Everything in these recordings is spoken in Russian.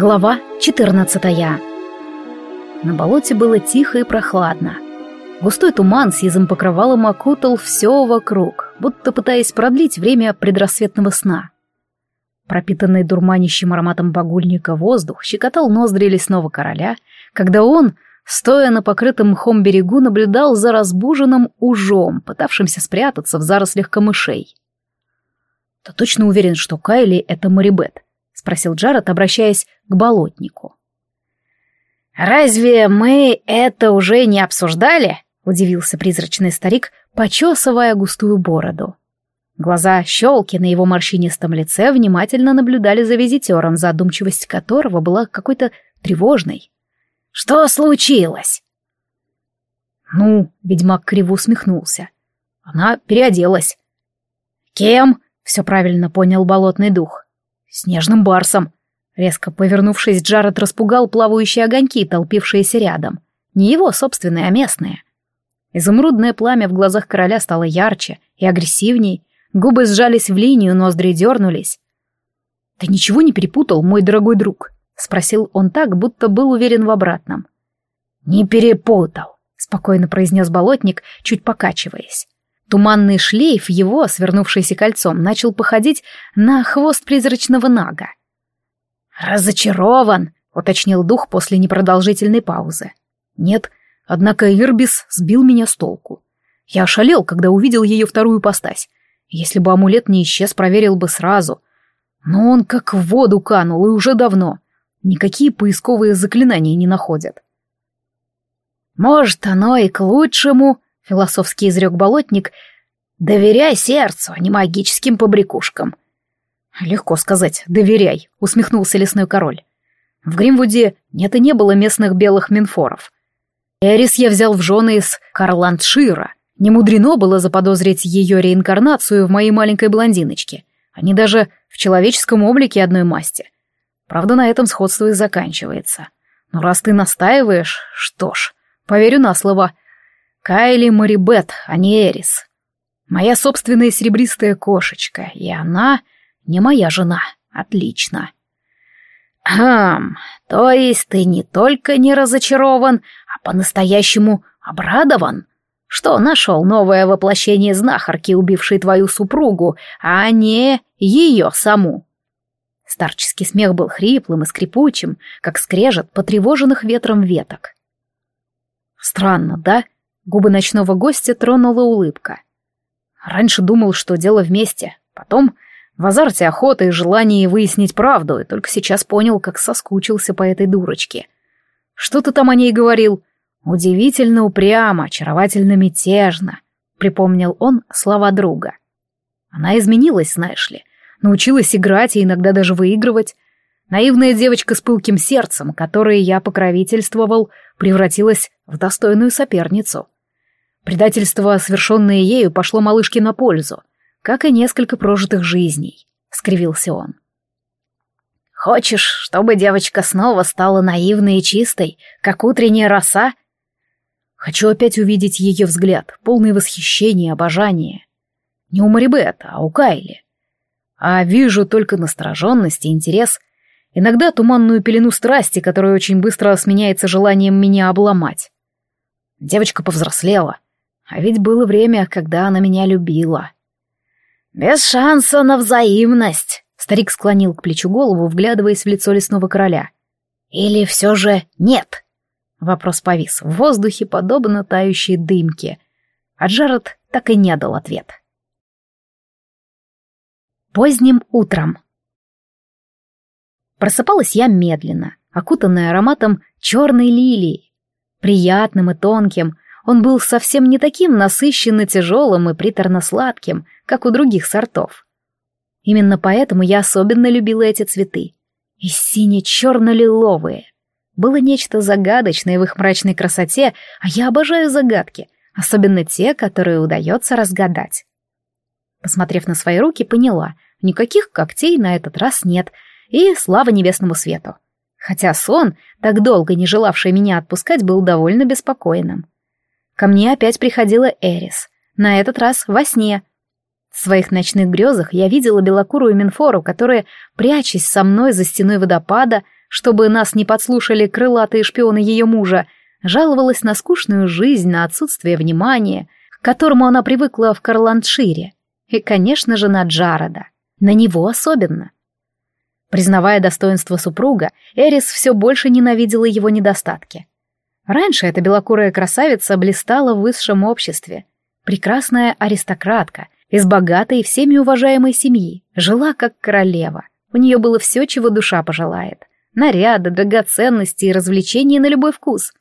Глава 14 На болоте было тихо и прохладно. Густой туман с сизым покрывалом окутал все вокруг, будто пытаясь продлить время предрассветного сна. Пропитанный дурманящим ароматом багульника воздух щекотал ноздри лесного короля, когда он, стоя на покрытом мхом берегу, наблюдал за разбуженным ужом, пытавшимся спрятаться в зарослях камышей. «Ты точно уверен, что Кайли — это Марибет?» — спросил Джаред, обращаясь к болотнику. «Разве мы это уже не обсуждали?» — удивился призрачный старик, почесывая густую бороду. Глаза щелки на его морщинистом лице внимательно наблюдали за визитером, задумчивость которого была какой-то тревожной. «Что случилось?» «Ну», — ведьмак криво усмехнулся. «Она переоделась». «Кем?» — все правильно понял болотный дух. «Снежным барсом». Резко повернувшись, Джаред распугал плавающие огоньки, толпившиеся рядом. Не его собственные, а местные. Изумрудное пламя в глазах короля стало ярче и агрессивней, Губы сжались в линию, ноздри дернулись. «Ты ничего не перепутал, мой дорогой друг?» — спросил он так, будто был уверен в обратном. «Не перепутал», — спокойно произнес болотник, чуть покачиваясь. Туманный шлейф его, свернувшийся кольцом, начал походить на хвост призрачного нага. «Разочарован», — уточнил дух после непродолжительной паузы. «Нет, однако Ирбис сбил меня с толку. Я ошалел, когда увидел ее вторую постась. Если бы амулет не исчез, проверил бы сразу. Но он как в воду канул, и уже давно. Никакие поисковые заклинания не находят. «Может, оно и к лучшему», — философски изрек болотник. «Доверяй сердцу, а не магическим побрякушкам». «Легко сказать, доверяй», — усмехнулся лесной король. «В Гримвуде нет и не было местных белых минфоров. Эрис я взял в жены из Карландшира, не мудрено было заподозрить ее реинкарнацию в моей маленькой блондиночке. Они даже в человеческом облике одной масти. Правда, на этом сходство и заканчивается. Но раз ты настаиваешь, что ж, поверю на слово. Кайли Марибет, а не Эрис. Моя собственная серебристая кошечка, и она не моя жена. Отлично. Хм, то есть ты не только не разочарован, а по-настоящему обрадован? что нашел новое воплощение знахарки, убившей твою супругу, а не ее саму. Старческий смех был хриплым и скрипучим, как скрежет потревоженных ветром веток. Странно, да? Губы ночного гостя тронула улыбка. Раньше думал, что дело вместе, потом в азарте охоты и желании выяснить правду, и только сейчас понял, как соскучился по этой дурочке. Что ты там о ней говорил? Удивительно упрямо, очаровательно мятежно, припомнил он слова друга. Она изменилась, знаешь ли, научилась играть и иногда даже выигрывать. Наивная девочка с пылким сердцем, которой я покровительствовал, превратилась в достойную соперницу. Предательство, совершенное ею, пошло малышке на пользу, как и несколько прожитых жизней, — скривился он. «Хочешь, чтобы девочка снова стала наивной и чистой, как утренняя роса?» Хочу опять увидеть ее взгляд, полный восхищения и обожания. Не у Марибет, а у Кайли. А вижу только настороженность и интерес, иногда туманную пелену страсти, которая очень быстро сменяется желанием меня обломать. Девочка повзрослела, а ведь было время, когда она меня любила. «Без шанса на взаимность», — старик склонил к плечу голову, вглядываясь в лицо лесного короля. «Или все же нет?» Вопрос повис в воздухе, подобно тающей дымке. А Джаред так и не дал ответ. Поздним утром. Просыпалась я медленно, окутанная ароматом черной лилии. Приятным и тонким, он был совсем не таким насыщенно тяжелым и приторно-сладким, как у других сортов. Именно поэтому я особенно любила эти цветы. И сине-черно-лиловые — было нечто загадочное в их мрачной красоте, а я обожаю загадки, особенно те, которые удается разгадать. Посмотрев на свои руки, поняла, никаких когтей на этот раз нет, и слава небесному свету. Хотя сон, так долго не желавший меня отпускать, был довольно беспокойным. Ко мне опять приходила Эрис, на этот раз во сне. В своих ночных грезах я видела белокурую Минфору, которая, прячась со мной за стеной водопада, чтобы нас не подслушали крылатые шпионы ее мужа, жаловалась на скучную жизнь, на отсутствие внимания, к которому она привыкла в Карландшире. И, конечно же, на Джареда. На него особенно. Признавая достоинство супруга, Эрис все больше ненавидела его недостатки. Раньше эта белокурая красавица блистала в высшем обществе. Прекрасная аристократка, из богатой и всеми уважаемой семьи, жила как королева. У нее было все, чего душа пожелает. Наряды, драгоценности и развлечения на любой вкус.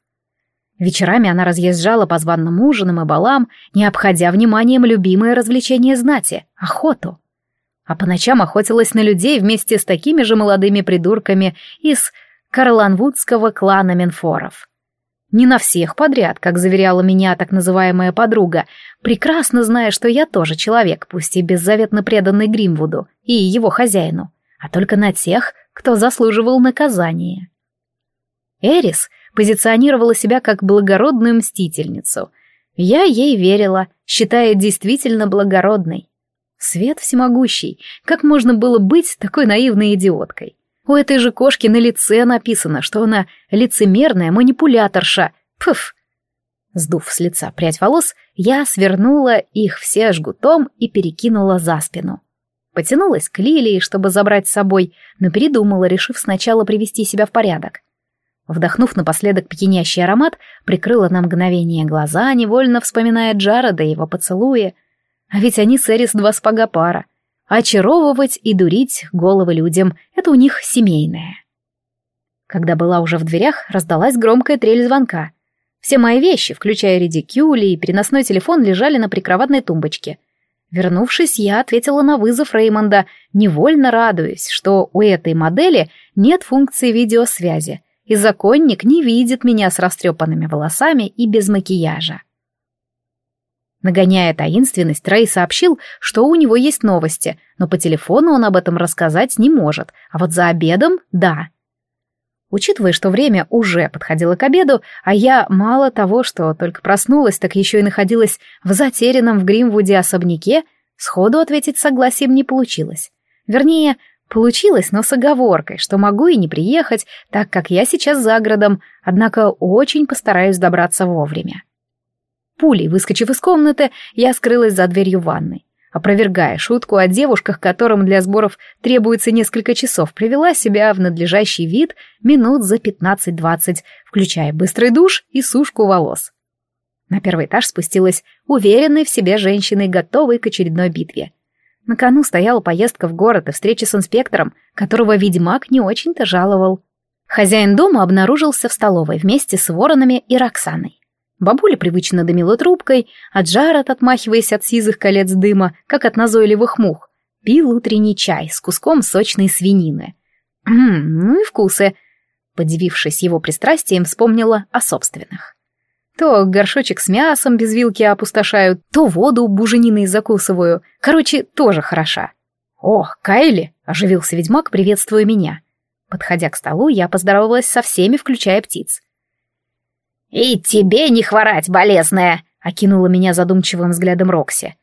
Вечерами она разъезжала по званным ужинам и балам, не обходя вниманием любимое развлечение знати — охоту. А по ночам охотилась на людей вместе с такими же молодыми придурками из карланвудского клана Менфоров. Не на всех подряд, как заверяла меня так называемая подруга, прекрасно зная, что я тоже человек, пусть и беззаветно преданный Гримвуду и его хозяину, а только на тех, кто заслуживал наказания. Эрис позиционировала себя как благородную мстительницу. Я ей верила, считая действительно благородной. Свет всемогущий, как можно было быть такой наивной идиоткой? У этой же кошки на лице написано, что она лицемерная манипуляторша. Пф! Сдув с лица прядь волос, я свернула их все жгутом и перекинула за спину. Потянулась к Лилии, чтобы забрать с собой, но передумала, решив сначала привести себя в порядок. Вдохнув напоследок пьянящий аромат, прикрыла на мгновение глаза, невольно вспоминая Джареда и его поцелуи. А ведь они с Эрис два спага пара — Очаровывать и дурить головы людям — это у них семейное. Когда была уже в дверях, раздалась громкая трель звонка. Все мои вещи, включая редикюли и переносной телефон, лежали на прикроватной тумбочке. Вернувшись, я ответила на вызов Реймонда, невольно радуясь, что у этой модели нет функции видеосвязи, и законник не видит меня с растрепанными волосами и без макияжа. Нагоняя таинственность, Рэй сообщил, что у него есть новости, но по телефону он об этом рассказать не может, а вот за обедом — да. Учитывая, что время уже подходило к обеду, а я мало того, что только проснулась, так еще и находилась в затерянном в Гримвуде особняке, сходу ответить согласием не получилось. Вернее, получилось, но с оговоркой, что могу и не приехать, так как я сейчас за городом, однако очень постараюсь добраться вовремя. Пулей, выскочив из комнаты, я скрылась за дверью ванной. Опровергая шутку о девушках, которым для сборов требуется несколько часов, привела себя в надлежащий вид минут за 15-20, включая быстрый душ и сушку волос. На первый этаж спустилась уверенной в себе женщиной, готовой к очередной битве. На кону стояла поездка в город и встреча с инспектором, которого ведьмак не очень-то жаловал. Хозяин дома обнаружился в столовой вместе с воронами и Роксаной. Бабуля привычно дымила трубкой, а Джаред, отмахиваясь от сизых колец дыма, как от назойливых мух, пил утренний чай с куском сочной свинины. Ммм, ну и вкусы. Подивившись его пристрастием, вспомнила о собственных. То горшочек с мясом без вилки опустошают, то воду бужениной закусываю. Короче, тоже хороша. «Ох, Кайли!» — оживился ведьмак, приветствуя меня. Подходя к столу, я поздоровалась со всеми, включая птиц. «И тебе не хворать, болезная!» — окинула меня задумчивым взглядом Рокси.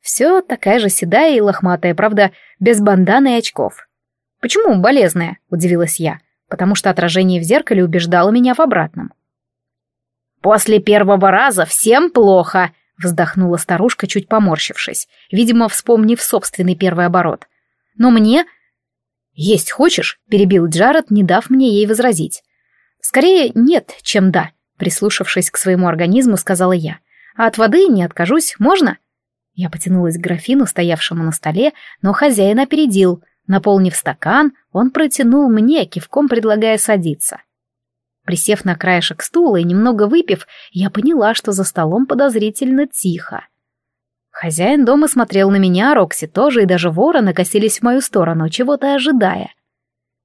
Все такая же седая и лохматая, правда, без банданы и очков. «Почему болезная?» — удивилась я, потому что отражение в зеркале убеждало меня в обратном. «После первого раза всем плохо!» — вздохнула старушка, чуть поморщившись, видимо, вспомнив собственный первый оборот. «Но мне...» «Есть хочешь?» — перебил Джаред, не дав мне ей возразить. «Скорее нет, чем да. Прислушавшись к своему организму, сказала я. «А от воды не откажусь, можно?» Я потянулась к графину, стоявшему на столе, но хозяин опередил. Наполнив стакан, он протянул мне, кивком предлагая садиться. Присев на краешек стула и немного выпив, я поняла, что за столом подозрительно тихо. Хозяин дома смотрел на меня, Рокси тоже, и даже вороны косились в мою сторону, чего-то ожидая.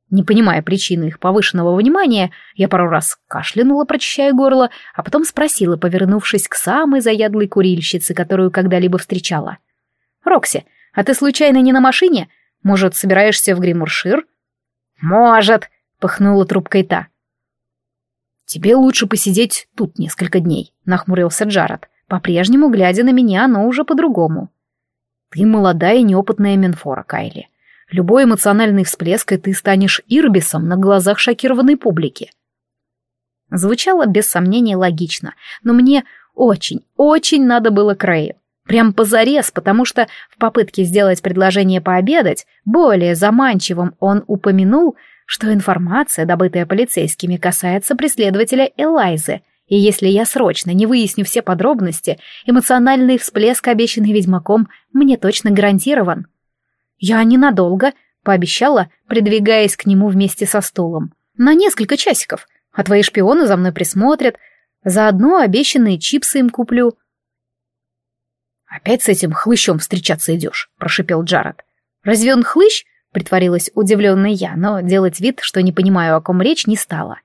Не понимая причины их повышенного внимания, я пару раз кашлянула, прочищая горло, а потом спросила, повернувшись к самой заядлой курильщице, которую когда-либо встречала. «Рокси, а ты случайно не на машине? Может, собираешься в Гримуршир?» «Может», — пыхнула трубкой та. «Тебе лучше посидеть тут несколько дней», — нахмурился Джаред, по-прежнему глядя на меня, но уже по-другому. «Ты молодая и неопытная Менфора, Кайли. Любой эмоциональный всплеск, и ты станешь Ирбисом на глазах шокированной публики. Звучало без сомнения логично, но мне очень, очень надо было Крею. Прям позарез, потому что в попытке сделать предложение пообедать, более заманчивым он упомянул, что информация, добытая полицейскими, касается преследователя Элайзы, и если я срочно не выясню все подробности, эмоциональный всплеск, обещанный ведьмаком, мне точно гарантирован. «Я ненадолго», — пообещала, придвигаясь к нему вместе со стулом. «На несколько часиков, а твои шпионы за мной присмотрят. Заодно обещанные чипсы им куплю». «Опять с этим хлыщом встречаться идешь», — прошипел Джаред. «Разве он хлыщ?» — притворилась удивленная я, но делать вид, что не понимаю, о ком речь, не стала.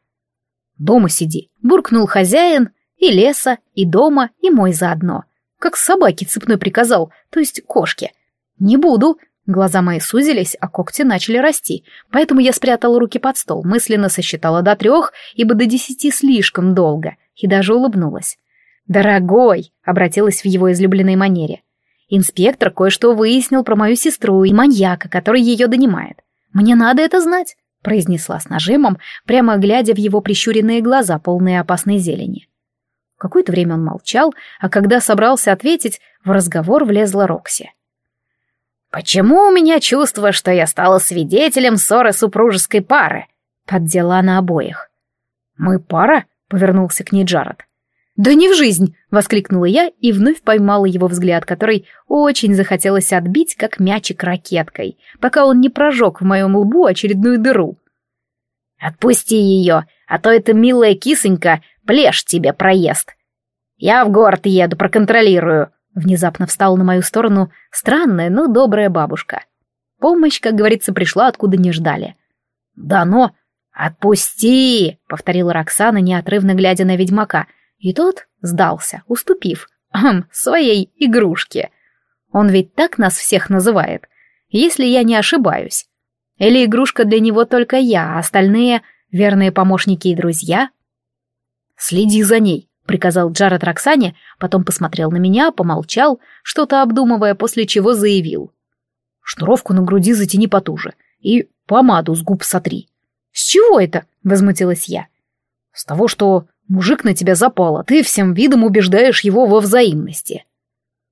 «Дома сиди», — буркнул хозяин, и леса, и дома, и мой заодно. Как собаке цепной приказал, то есть кошке. «Не буду», Глаза мои сузились, а когти начали расти, поэтому я спрятала руки под стол, мысленно сосчитала до трех, ибо до десяти слишком долго, и даже улыбнулась. «Дорогой!» — обратилась в его излюбленной манере. «Инспектор кое-что выяснил про мою сестру и маньяка, который ее донимает. Мне надо это знать», — произнесла с нажимом, прямо глядя в его прищуренные глаза, полные опасной зелени. Какое-то время он молчал, а когда собрался ответить, в разговор влезла Рокси. «Почему у меня чувство, что я стала свидетелем ссоры супружеской пары?» — поддела она обоих. «Мы пара?» — повернулся к ней Джаред. «Да не в жизнь!» — воскликнула я и вновь поймала его взгляд, который очень захотелось отбить, как мячик ракеткой, пока он не прожег в моем лбу очередную дыру. «Отпусти ее, а то эта милая кисонька плешь тебе проест. Я в город еду, проконтролирую», Внезапно встала на мою сторону странная, но добрая бабушка. Помощь, как говорится, пришла откуда не ждали. «Да но...» «Отпусти!» — повторила Роксана, неотрывно глядя на ведьмака. И тот сдался, уступив. Хм, своей игрушке. Он ведь так нас всех называет, если я не ошибаюсь. Или игрушка для него только я, а остальные — верные помощники и друзья? «Следи за ней», — приказал Джаред Роксане, потом посмотрел на меня, помолчал, что-то обдумывая, после чего заявил. «Шнуровку на груди затяни потуже и помаду с губ сотри». «С чего это?» — возмутилась я. «С того, что мужик на тебя запал, а ты всем видом убеждаешь его во взаимности».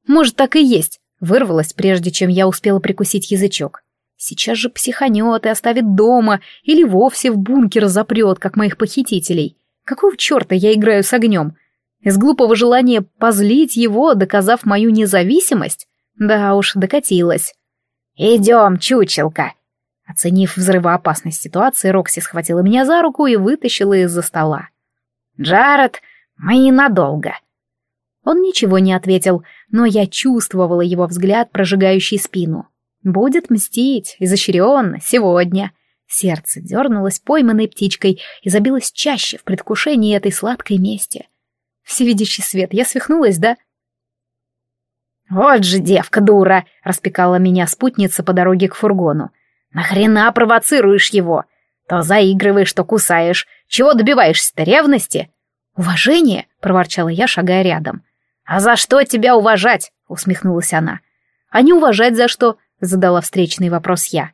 «Может, так и есть», — вырвалась, прежде чем я успела прикусить язычок. «Сейчас же психанет и оставит дома или вовсе в бункер запрет, как моих похитителей. Какого черта я играю с огнем? Из глупого желания позлить его, доказав мою независимость? Да уж, докатилась. «Идем, чучелка!» Оценив взрывоопасность ситуации, Рокси схватила меня за руку и вытащила из-за стола. «Джаред, мы ненадолго». Он ничего не ответил, но я чувствовала его взгляд, прожигающий спину. Будет мстить, изощренно, сегодня. Сердце дернулось пойманной птичкой и забилось чаще в предвкушении этой сладкой мести. Всевидящий свет, я свихнулась, да? «Вот же девка дура!» — распекала меня спутница по дороге к фургону. «Нахрена провоцируешь его? То заигрываешь, то кусаешь. Чего добиваешься-то, ревности?» «Уважение!» — проворчала я, шагая рядом. «А за что тебя уважать?» — усмехнулась она. «А не уважать за что?» — задала встречный вопрос я.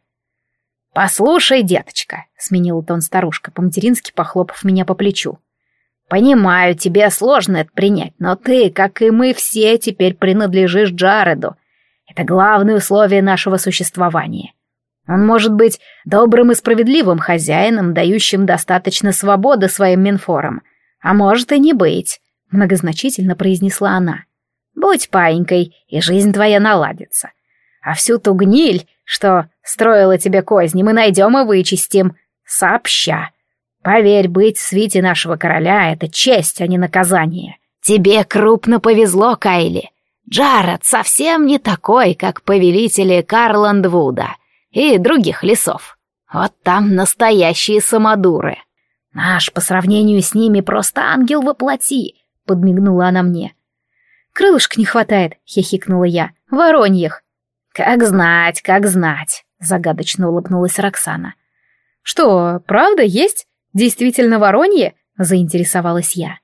«Послушай, деточка», — сменила тон старушка, по-матерински похлопав меня по плечу. «Понимаю, тебе сложно это принять, но ты, как и мы все, теперь принадлежишь Джареду. Это главное условие нашего существования. Он может быть добрым и справедливым хозяином, дающим достаточно свободы своим минфорам, а может и не быть», — многозначительно произнесла она. «Будь паинькой, и жизнь твоя наладится. А всю ту гниль, что строила тебе козни, мы найдем и вычистим. Сообща. Поверь, быть в свите нашего короля — это честь, а не наказание. Тебе крупно повезло, Кайли. Джаред совсем не такой, как повелители Карландвуда и других лесов. Вот там настоящие самодуры. Наш по сравнению с ними просто ангел воплоти, подмигнула она мне. Крылышек не хватает, хихикнула я. Вороньих. «Как знать, как знать», — загадочно улыбнулась Роксана. «Что, правда есть? Действительно воронье?» — заинтересовалась я.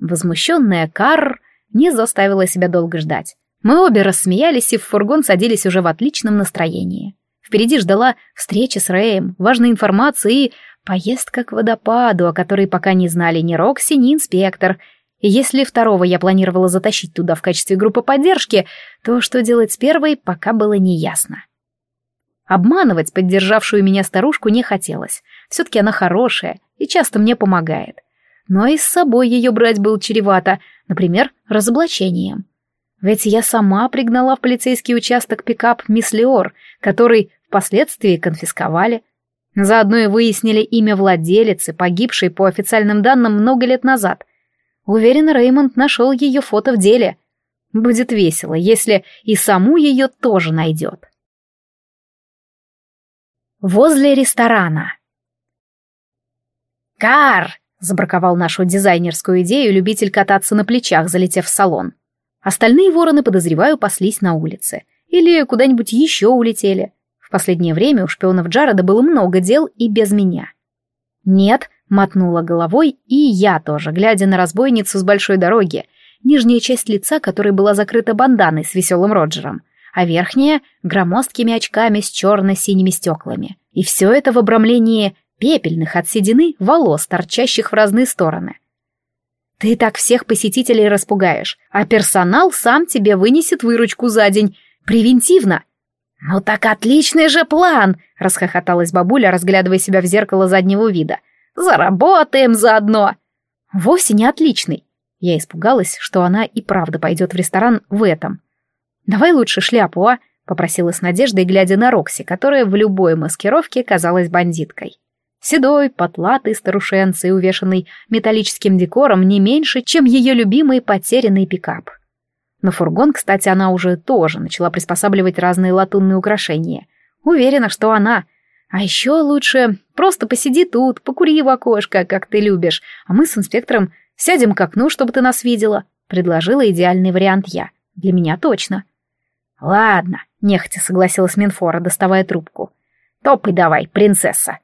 Возмущенная Карр не заставила себя долго ждать. Мы обе рассмеялись и в фургон садились уже в отличном настроении. Впереди ждала встреча с Рэем, важная информация и поездка к водопаду, о которой пока не знали ни Рокси, ни инспектор. Если второго я планировала затащить туда в качестве группы поддержки, то что делать с первой, пока было неясно. Обманывать поддержавшую меня старушку не хотелось. Все-таки она хорошая и часто мне помогает. Но и с собой ее брать было чревато, например, разоблачением. Ведь я сама пригнала в полицейский участок пикап «Мисс Леор», который впоследствии конфисковали. Заодно и выяснили имя владелицы, погибшей по официальным данным много лет назад. Уверен, Реймонд нашел ее фото в деле. Будет весело, если и саму ее тоже найдет. Возле ресторана. «Кар!» — забраковал нашу дизайнерскую идею любитель кататься на плечах, залетев в салон. Остальные вороны, подозреваю, паслись на улице. Или куда-нибудь еще улетели. В последнее время у шпионов Джареда было много дел и без меня. «Нет», — мотнула головой, и я тоже, глядя на разбойницу с большой дороги, нижняя часть лица которой была закрыта банданой с веселым Роджером, а верхняя — громоздкими очками с черно-синими стеклами. И все это в обрамлении пепельных от седины волос, торчащих в разные стороны. Ты так всех посетителей распугаешь, а персонал сам тебе вынесет выручку за день. Превентивно. «Ну так отличный же план!» — расхохоталась бабуля, разглядывая себя в зеркало заднего вида. «Заработаем заодно!» «Вовсе не отличный!» Я испугалась, что она и правда пойдет в ресторан в этом. «Давай лучше шляпу, а?» — попросила с надеждой, глядя на Рокси, которая в любой маскировке казалась бандиткой. Седой, потлатый старушенцей, увешанный металлическим декором не меньше, чем ее любимый потерянный пикап. На фургон, кстати, она уже тоже начала приспосабливать разные латунные украшения. Уверена, что она. А еще лучше просто посиди тут, покури в окошко, как ты любишь, а мы с инспектором сядем к окну, чтобы ты нас видела. Предложила идеальный вариант я. Для меня точно. Ладно, нехотя согласилась Минфора, доставая трубку. Топай давай, принцесса.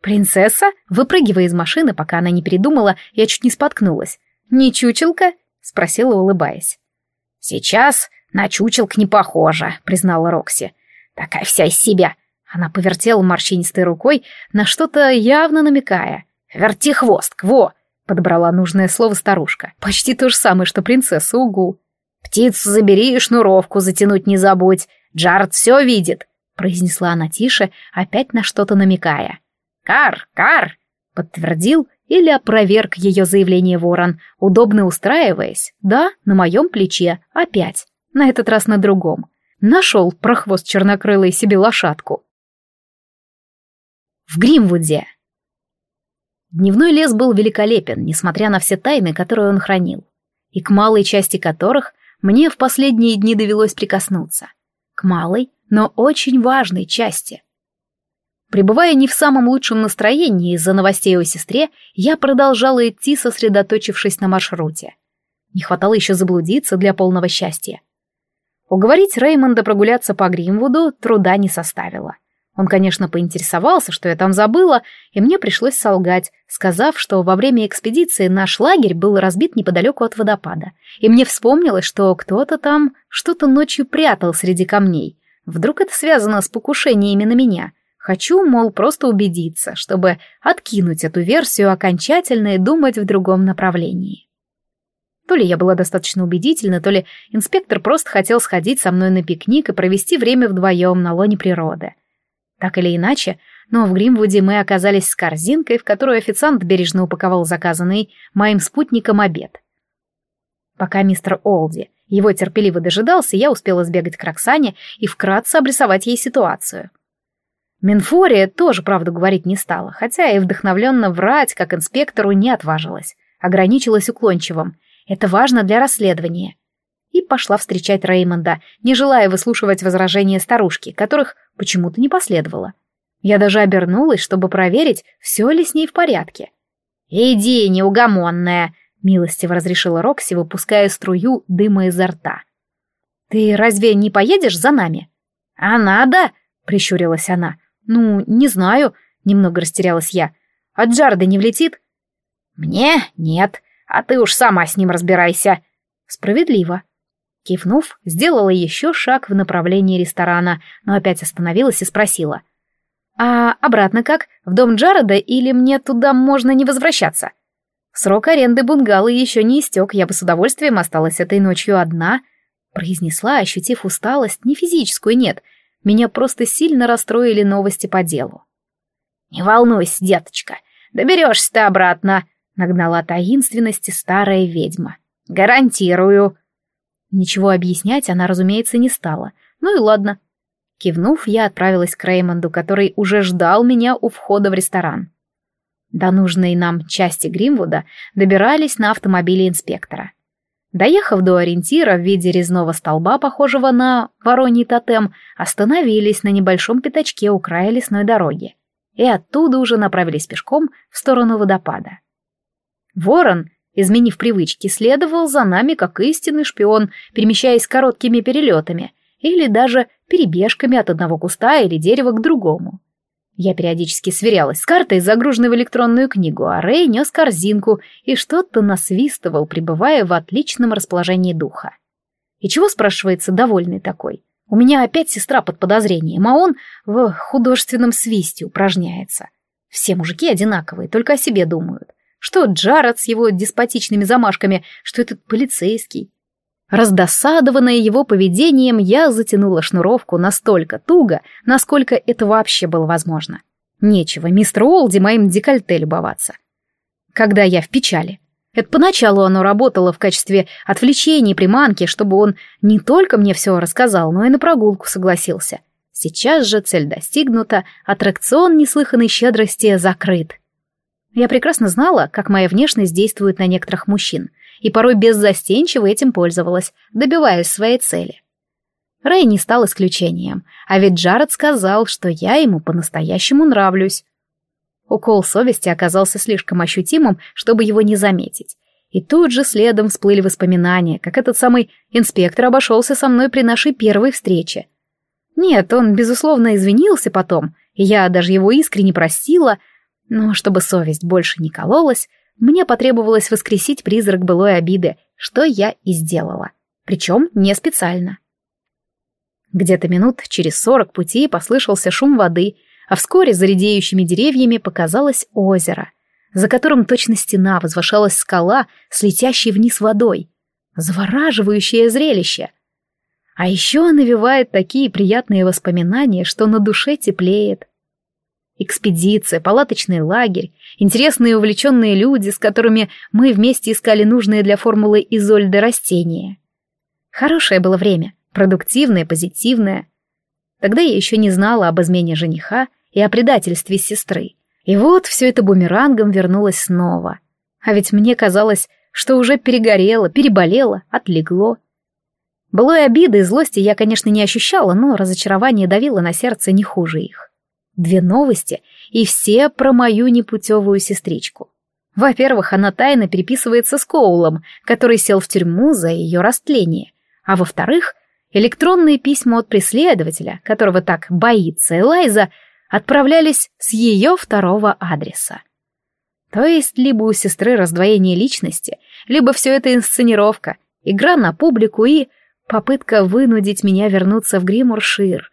«Принцесса?» Выпрыгивая из машины, пока она не передумала, я чуть не споткнулась. «Не чучелка?» — спросила, улыбаясь. «Сейчас на чучелк не похожа», — признала Рокси. «Такая вся из себя». Она повертела морщинистой рукой, на что-то явно намекая. «Верти хвост, во!» — подобрала нужное слово старушка. Почти то же самое, что принцесса Угу. «Птицу забери и шнуровку затянуть не забудь. Джаред все видит», — произнесла она тише, опять на что-то намекая. «Кар! Кар!» — подтвердил или опроверг ее заявление ворон, удобно устраиваясь. «Да, на моем плече. Опять. На этот раз на другом. Нашел прохвост чернокрылый себе лошадку». В Гримвуде. Дневной лес был великолепен, несмотря на все тайны, которые он хранил, и к малой части которых мне в последние дни довелось прикоснуться. К малой, но очень важной части — Пребывая не в самом лучшем настроении из-за новостей о сестре, я продолжала идти, сосредоточившись на маршруте. Не хватало еще заблудиться для полного счастья. Уговорить Реймонда прогуляться по Гримвуду труда не составило. Он, конечно, поинтересовался, что я там забыла, и мне пришлось солгать, сказав, что во время экспедиции наш лагерь был разбит неподалеку от водопада. И мне вспомнилось, что кто-то там что-то ночью прятал среди камней. Вдруг это связано с покушениями на меня — Хочу, мол, просто убедиться, чтобы откинуть эту версию окончательно и думать в другом направлении. То ли я была достаточно убедительна, то ли инспектор просто хотел сходить со мной на пикник и провести время вдвоем на лоне природы. Так или иначе, но в Гримвуде мы оказались с корзинкой, в которую официант бережно упаковал заказанный моим спутником обед. Пока мистер Олди его терпеливо дожидался, я успела сбегать к Роксане и вкратце обрисовать ей ситуацию — Минфория тоже правду говорить не стала, хотя и вдохновленно врать, как инспектору, не отважилась. Ограничилась уклончивым. Это важно для расследования. И пошла встречать Реймонда, не желая выслушивать возражения старушки, которых почему-то не последовало. Я даже обернулась, чтобы проверить, все ли с ней в порядке. «Иди, неугомонная!» — милостиво разрешила Рокси, выпуская струю дыма изо рта. «Ты разве не поедешь за нами?» «А надо!» — прищурилась она. «Ну, не знаю», — немного растерялась я. «А Джарда не влетит?» «Мне? Нет. А ты уж сама с ним разбирайся». «Справедливо». Кивнув, сделала еще шаг в направлении ресторана, но опять остановилась и спросила. «А обратно как? В дом Джареда или мне туда можно не возвращаться?» Срок аренды бунгало еще не истек, я бы с удовольствием осталась этой ночью одна, произнесла, ощутив усталость, не физическую, нет. Меня просто сильно расстроили новости по делу. «Не волнуйся, деточка, доберешься ты обратно», — нагнала таинственности старая ведьма. «Гарантирую». Ничего объяснять она, разумеется, не стала. Ну и ладно. Кивнув, я отправилась к Реймонду, который уже ждал меня у входа в ресторан. До нужной нам части Гримвуда добирались на автомобиле инспектора. Доехав до ориентира в виде резного столба, похожего на вороний тотем, остановились на небольшом пятачке у края лесной дороги и оттуда уже направились пешком в сторону водопада. Ворон, изменив привычки, следовал за нами как истинный шпион, перемещаясь короткими перелетами или даже перебежками от одного куста или дерева к другому. Я периодически сверялась с картой, загруженной в электронную книгу, а Рэй нес корзинку и что-то насвистывал, пребывая в отличном расположении духа. И чего, спрашивается, довольный такой? У меня опять сестра под подозрением, а он в художественном свисте упражняется. Все мужики одинаковые, только о себе думают. Что Джаред с его деспотичными замашками, что этот полицейский. Раздосадованная его поведением, я затянула шнуровку настолько туго, насколько это вообще было возможно. Нечего мистер Олди моим декольте любоваться. Когда я в печали. Это поначалу оно работало в качестве отвлечения приманки, чтобы он не только мне все рассказал, но и на прогулку согласился. Сейчас же цель достигнута, аттракцион неслыханной щедрости закрыт. Я прекрасно знала, как моя внешность действует на некоторых мужчин — и порой беззастенчиво этим пользовалась, добиваясь своей цели. Рэй не стал исключением, а ведь Джаред сказал, что я ему по-настоящему нравлюсь. Укол совести оказался слишком ощутимым, чтобы его не заметить. И тут же следом всплыли воспоминания, как этот самый инспектор обошелся со мной при нашей первой встрече. Нет, он, безусловно, извинился потом, и я даже его искренне простила, но чтобы совесть больше не кололась, мне потребовалось воскресить призрак былой обиды, что я и сделала. Причем не специально. Где-то минут через сорок пути послышался шум воды, а вскоре за редеющими деревьями показалось озеро, за которым точно стена возвышалась скала с вниз водой. Завораживающее зрелище. А еще навевает такие приятные воспоминания, что на душе теплеет. Экспедиция, палаточный лагерь, интересные и увлеченные люди, с которыми мы вместе искали нужные для формулы Изольды растения. Хорошее было время, продуктивное, позитивное. Тогда я еще не знала об измене жениха и о предательстве сестры. И вот все это бумерангом вернулось снова. А ведь мне казалось, что уже перегорело, переболело, отлегло. Былой обиды и злости я, конечно, не ощущала, но разочарование давило на сердце не хуже их. Две новости, и все про мою непутевую сестричку. Во-первых, она тайно переписывается с Коулом, который сел в тюрьму за ее растление. А во-вторых, электронные письма от преследователя, которого так боится Элайза, отправлялись с ее второго адреса. То есть либо у сестры раздвоение личности, либо все это инсценировка, игра на публику и попытка вынудить меня вернуться в Гримуршир.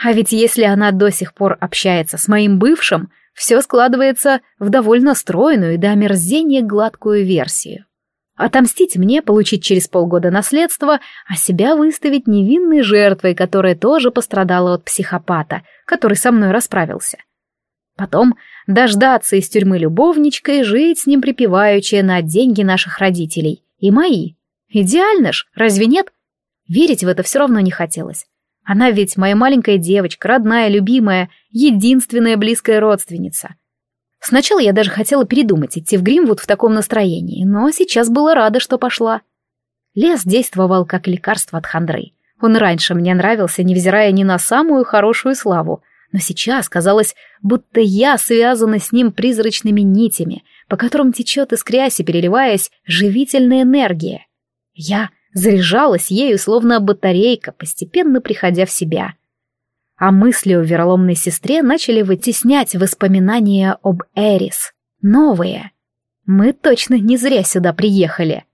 А ведь если она до сих пор общается с моим бывшим, все складывается в довольно стройную и до омерзения гладкую версию. Отомстить мне, получить через полгода наследство, а себя выставить невинной жертвой, которая тоже пострадала от психопата, который со мной расправился. Потом дождаться из тюрьмы любовничка и жить с ним припеваючи на деньги наших родителей. И мои. Идеально ж, разве нет? Верить в это все равно не хотелось. Она ведь моя маленькая девочка, родная, любимая, единственная близкая родственница. Сначала я даже хотела передумать идти в Гримвуд в таком настроении, но сейчас была рада, что пошла. Лес действовал как лекарство от хандры. Он раньше мне нравился, невзирая ни на самую хорошую славу, но сейчас казалось, будто я связана с ним призрачными нитями, по которым течет, искрясь и переливаясь, живительная энергия. Я заряжалась ею, словно батарейка, постепенно приходя в себя. А мысли о вероломной сестре начали вытеснять воспоминания об Эрис. Новые. Мы точно не зря сюда приехали.